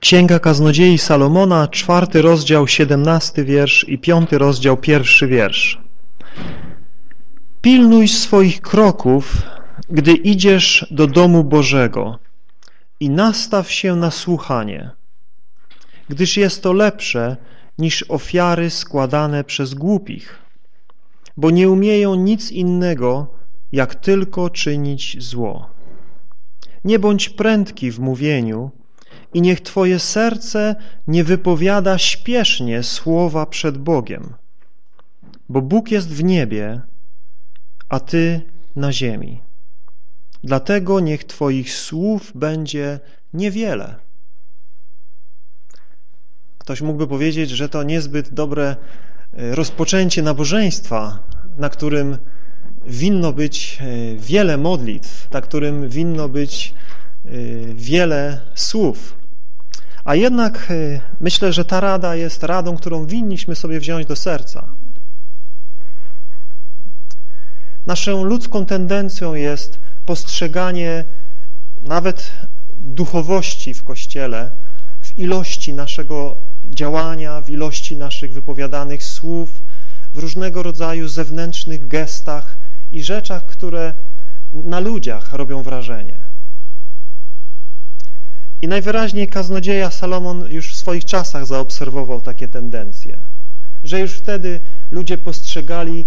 Księga Kaznodziei Salomona, czwarty rozdział, siedemnasty wiersz i piąty rozdział, pierwszy wiersz. Pilnuj swoich kroków, gdy idziesz do domu Bożego i nastaw się na słuchanie, gdyż jest to lepsze niż ofiary składane przez głupich, bo nie umieją nic innego, jak tylko czynić zło. Nie bądź prędki w mówieniu, i niech Twoje serce nie wypowiada śpiesznie słowa przed Bogiem, bo Bóg jest w niebie, a Ty na ziemi. Dlatego niech Twoich słów będzie niewiele. Ktoś mógłby powiedzieć, że to niezbyt dobre e, rozpoczęcie nabożeństwa, na którym winno być e, wiele modlitw, na którym winno być e, wiele słów. A jednak y, myślę, że ta rada jest radą, którą winniśmy sobie wziąć do serca. Naszą ludzką tendencją jest postrzeganie nawet duchowości w Kościele w ilości naszego działania, w ilości naszych wypowiadanych słów, w różnego rodzaju zewnętrznych gestach i rzeczach, które na ludziach robią wrażenie. I najwyraźniej kaznodzieja Salomon już w swoich czasach zaobserwował takie tendencje, że już wtedy ludzie postrzegali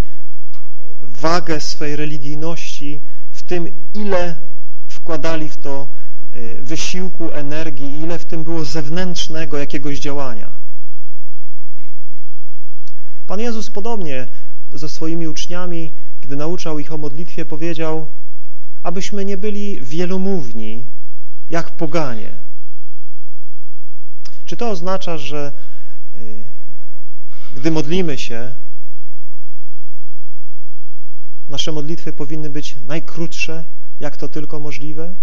wagę swej religijności w tym, ile wkładali w to y, wysiłku, energii, ile w tym było zewnętrznego jakiegoś działania. Pan Jezus podobnie ze swoimi uczniami, gdy nauczał ich o modlitwie, powiedział, abyśmy nie byli wielomówni, jak poganie. Czy to oznacza, że y, gdy modlimy się, nasze modlitwy powinny być najkrótsze, jak to tylko możliwe?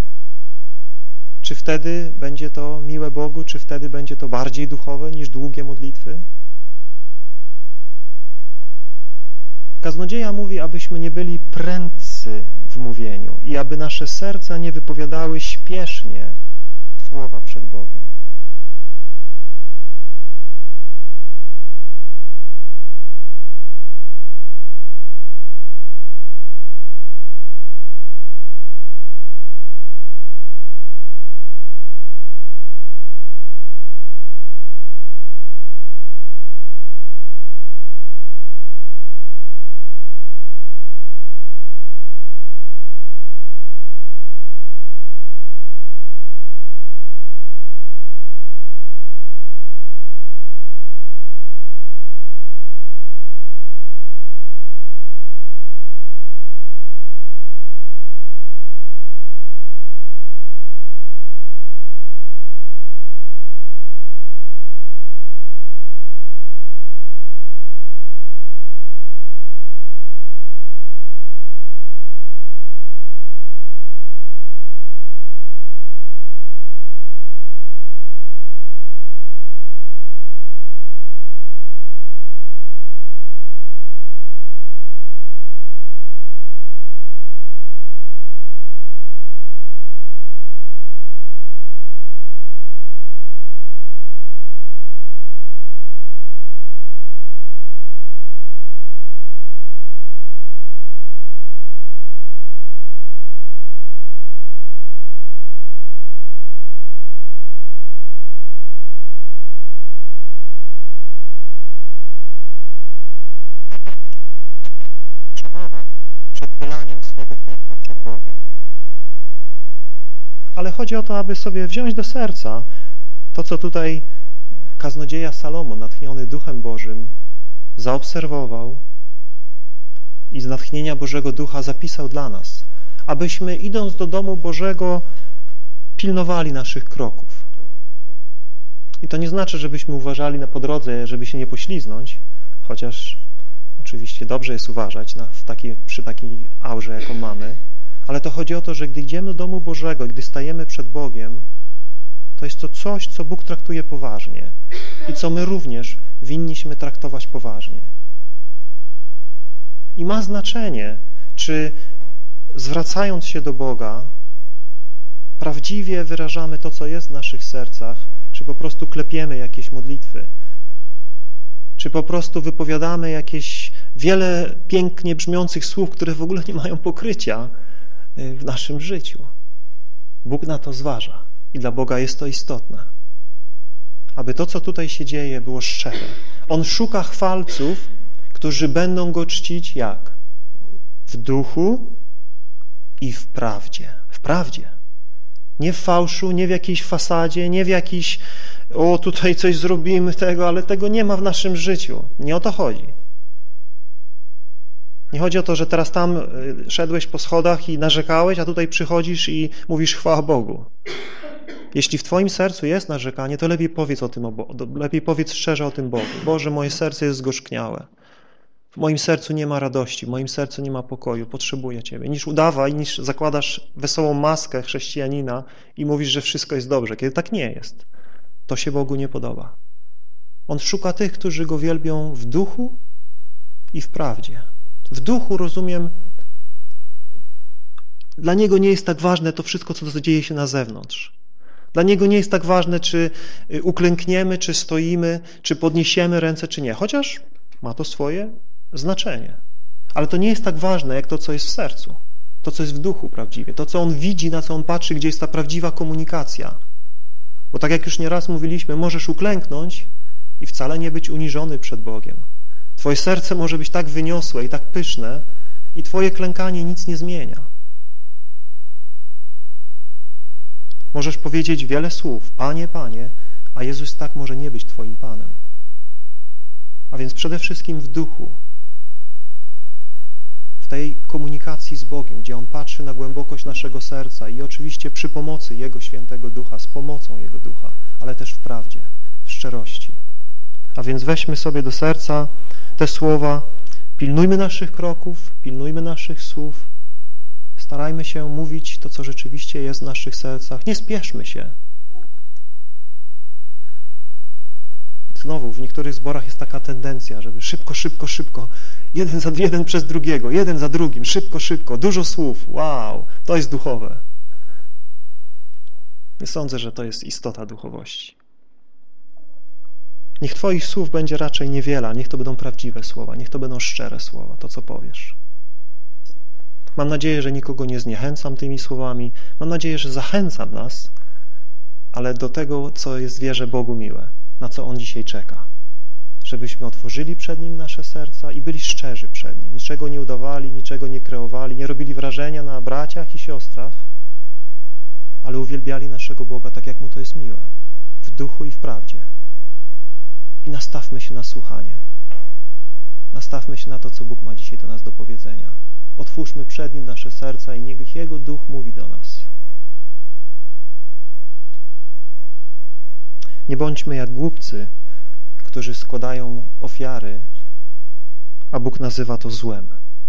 Czy wtedy będzie to miłe Bogu, czy wtedy będzie to bardziej duchowe niż długie modlitwy? Kaznodzieja mówi, abyśmy nie byli prędcy w mówieniu i aby nasze serca nie wypowiadały śpiesznie słowa przed Bogiem. Ale chodzi o to, aby sobie wziąć do serca to, co tutaj kaznodzieja Salomon, natchniony Duchem Bożym, zaobserwował i z natchnienia Bożego Ducha zapisał dla nas, abyśmy idąc do domu Bożego pilnowali naszych kroków. I to nie znaczy, żebyśmy uważali na podrodze, żeby się nie pośliznąć, chociaż oczywiście dobrze jest uważać na, w takiej, przy takiej aurze, jaką mamy, ale to chodzi o to, że gdy idziemy do domu Bożego, gdy stajemy przed Bogiem, to jest to coś, co Bóg traktuje poważnie i co my również winniśmy traktować poważnie. I ma znaczenie, czy zwracając się do Boga, prawdziwie wyrażamy to, co jest w naszych sercach, czy po prostu klepiemy jakieś modlitwy, czy po prostu wypowiadamy jakieś wiele pięknie brzmiących słów, które w ogóle nie mają pokrycia y, w naszym życiu. Bóg na to zważa i dla Boga jest to istotne. Aby to, co tutaj się dzieje, było szczere. On szuka chwalców, którzy będą Go czcić jak? W duchu i w prawdzie. W prawdzie. Nie w fałszu, nie w jakiejś fasadzie, nie w jakiejś o tutaj coś zrobimy tego, ale tego nie ma w naszym życiu. Nie o to chodzi. Nie chodzi o to, że teraz tam y, szedłeś po schodach i narzekałeś, a tutaj przychodzisz i mówisz chwała Bogu. Jeśli w twoim sercu jest narzekanie, to lepiej powiedz o tym, lepiej powiedz szczerze o tym Bogu. Boże, moje serce jest zgorzkniałe. W moim sercu nie ma radości, w moim sercu nie ma pokoju, potrzebuję Ciebie. Niż udawaj, niż zakładasz wesołą maskę chrześcijanina i mówisz, że wszystko jest dobrze, kiedy tak nie jest. To się Bogu nie podoba. On szuka tych, którzy Go wielbią w duchu i w prawdzie. W duchu rozumiem, dla Niego nie jest tak ważne to wszystko, co dzieje się na zewnątrz. Dla Niego nie jest tak ważne, czy y, uklękniemy, czy stoimy, czy podniesiemy ręce, czy nie. Chociaż ma to swoje znaczenie. Ale to nie jest tak ważne, jak to, co jest w sercu. To, co jest w duchu prawdziwie. To, co On widzi, na co On patrzy, gdzie jest ta prawdziwa komunikacja. Bo tak jak już nieraz mówiliśmy, możesz uklęknąć i wcale nie być uniżony przed Bogiem. Twoje serce może być tak wyniosłe i tak pyszne i Twoje klękanie nic nie zmienia. Możesz powiedzieć wiele słów, Panie, Panie, a Jezus tak może nie być Twoim Panem. A więc przede wszystkim w duchu, tej komunikacji z Bogiem, gdzie On patrzy na głębokość naszego serca i oczywiście przy pomocy Jego Świętego Ducha, z pomocą Jego Ducha, ale też w prawdzie, w szczerości. A więc weźmy sobie do serca te słowa, pilnujmy naszych kroków, pilnujmy naszych słów, starajmy się mówić to, co rzeczywiście jest w naszych sercach, nie spieszmy się, Znowu, w niektórych zborach jest taka tendencja, żeby szybko, szybko, szybko, jeden za jeden przez drugiego, jeden za drugim, szybko, szybko, dużo słów, wow, to jest duchowe. Nie sądzę, że to jest istota duchowości. Niech Twoich słów będzie raczej niewiele, niech to będą prawdziwe słowa, niech to będą szczere słowa, to co powiesz. Mam nadzieję, że nikogo nie zniechęcam tymi słowami, mam nadzieję, że zachęcam nas, ale do tego, co jest wierze Bogu miłe na co On dzisiaj czeka. Żebyśmy otworzyli przed Nim nasze serca i byli szczerzy przed Nim. Niczego nie udawali, niczego nie kreowali, nie robili wrażenia na braciach i siostrach, ale uwielbiali naszego Boga tak, jak Mu to jest miłe, w duchu i w prawdzie. I nastawmy się na słuchanie. Nastawmy się na to, co Bóg ma dzisiaj do nas do powiedzenia. Otwórzmy przed Nim nasze serca i niech Jego Duch mówi do nas. Nie bądźmy jak głupcy, którzy składają ofiary, a Bóg nazywa to złem.